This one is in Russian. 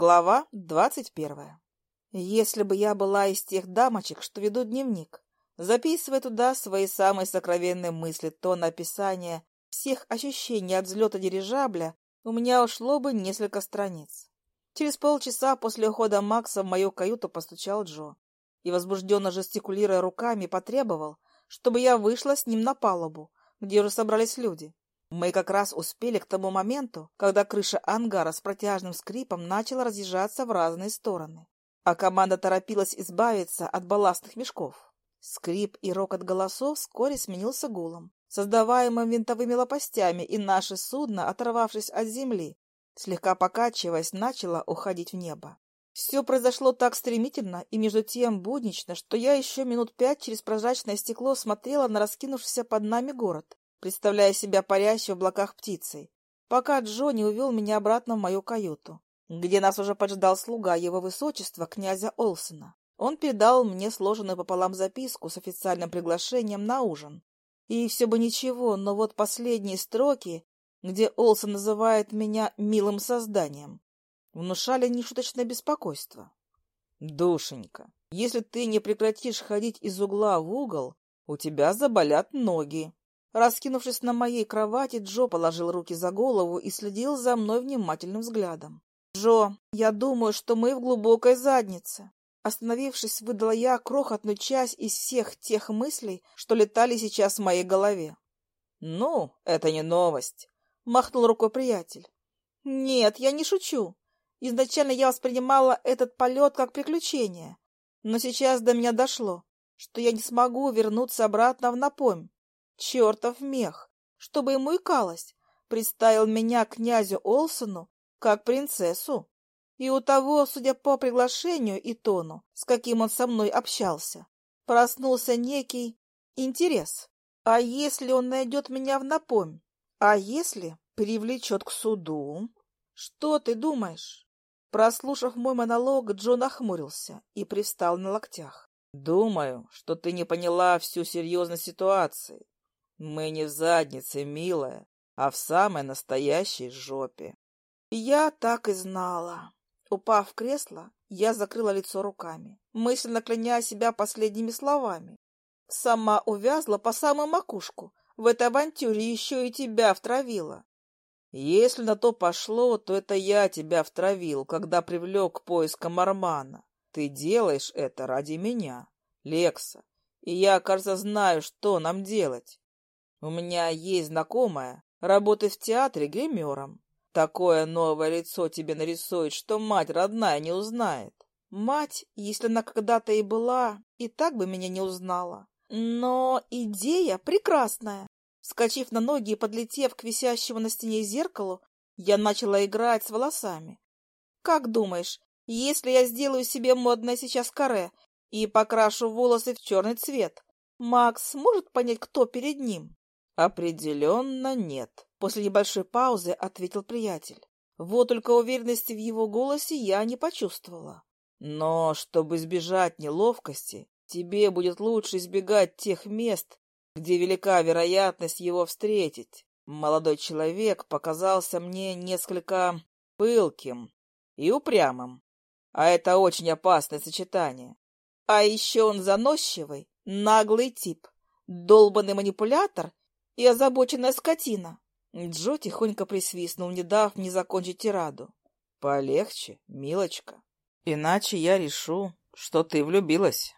Глава двадцать первая. Если бы я была из тех дамочек, что ведут дневник, записывая туда свои самые сокровенные мысли, то на описание всех ощущений от взлета дирижабля у меня ушло бы несколько страниц. Через полчаса после ухода Макса в мою каюту постучал Джо и, возбужденно жестикулируя руками, потребовал, чтобы я вышла с ним на палубу, где уже собрались люди. Мы как раз успели к тому моменту, когда крыша ангара с протяжным скрипом начала разъезжаться в разные стороны, а команда торопилась избавиться от балластных мешков. Скрип и рокот голосов вскоре сменился гулом, создаваемым винтовыми лопастями, и наше судно, оторвавшись от земли, слегка покачиваясь, начало уходить в небо. Все произошло так стремительно и между тем буднично, что я еще минут пять через прозрачное стекло смотрела на раскинувшийся под нами город, представляя себя парящей в облаках птицей, пока Джо увел меня обратно в мою каюту, где нас уже поджидал слуга его высочества, князя Олсона. Он передал мне сложенную пополам записку с официальным приглашением на ужин. И все бы ничего, но вот последние строки, где Олсон называет меня «милым созданием», внушали нешуточное беспокойство. «Душенька, если ты не прекратишь ходить из угла в угол, у тебя заболят ноги», Раскинувшись на моей кровати, Джо положил руки за голову и следил за мной внимательным взглядом. «Джо, я думаю, что мы в глубокой заднице». Остановившись, выдала я крохотную часть из всех тех мыслей, что летали сейчас в моей голове. «Ну, это не новость», — махнул рукой приятель. «Нет, я не шучу. Изначально я воспринимала этот полет как приключение, но сейчас до меня дошло, что я не смогу вернуться обратно в напомь. Чертов мех! Чтобы ему икалось, представил меня князю Олсону как принцессу. И у того, судя по приглашению и тону, с каким он со мной общался, проснулся некий интерес. А если он найдет меня в напомь? А если привлечет к суду? Что ты думаешь? Прослушав мой монолог, Джон охмурился и привстал на локтях. «Думаю, что ты не поняла всю серьезность ситуации. Мы не в заднице, милая, а в самой настоящей жопе. Я так и знала. Упав в кресло, я закрыла лицо руками, мысленно кляня себя последними словами. Сама увязла по самую макушку. В этой авантюре еще и тебя втравила. Если на то пошло, то это я тебя втравил, когда привлек к поискам Армана. Ты делаешь это ради меня, Лекса, и я, кажется, знаю, что нам делать. У меня есть знакомая, работает в театре гримером. Такое новое лицо тебе нарисует, что мать родная не узнает. Мать, если она когда-то и была, и так бы меня не узнала. Но идея прекрасная. Скочив на ноги и подлетев к висящему на стене зеркалу, я начала играть с волосами. Как думаешь, если я сделаю себе модное сейчас каре и покрашу волосы в черный цвет, Макс сможет понять, кто перед ним? «Определенно нет», — после небольшой паузы ответил приятель. Вот только уверенности в его голосе я не почувствовала. «Но, чтобы избежать неловкости, тебе будет лучше избегать тех мест, где велика вероятность его встретить. Молодой человек показался мне несколько пылким и упрямым, а это очень опасное сочетание. А еще он заносчивый, наглый тип, долбанный манипулятор и озабоченная скотина. Джо тихонько присвистнул, не дав мне закончить тираду. — Полегче, милочка. Иначе я решу, что ты влюбилась.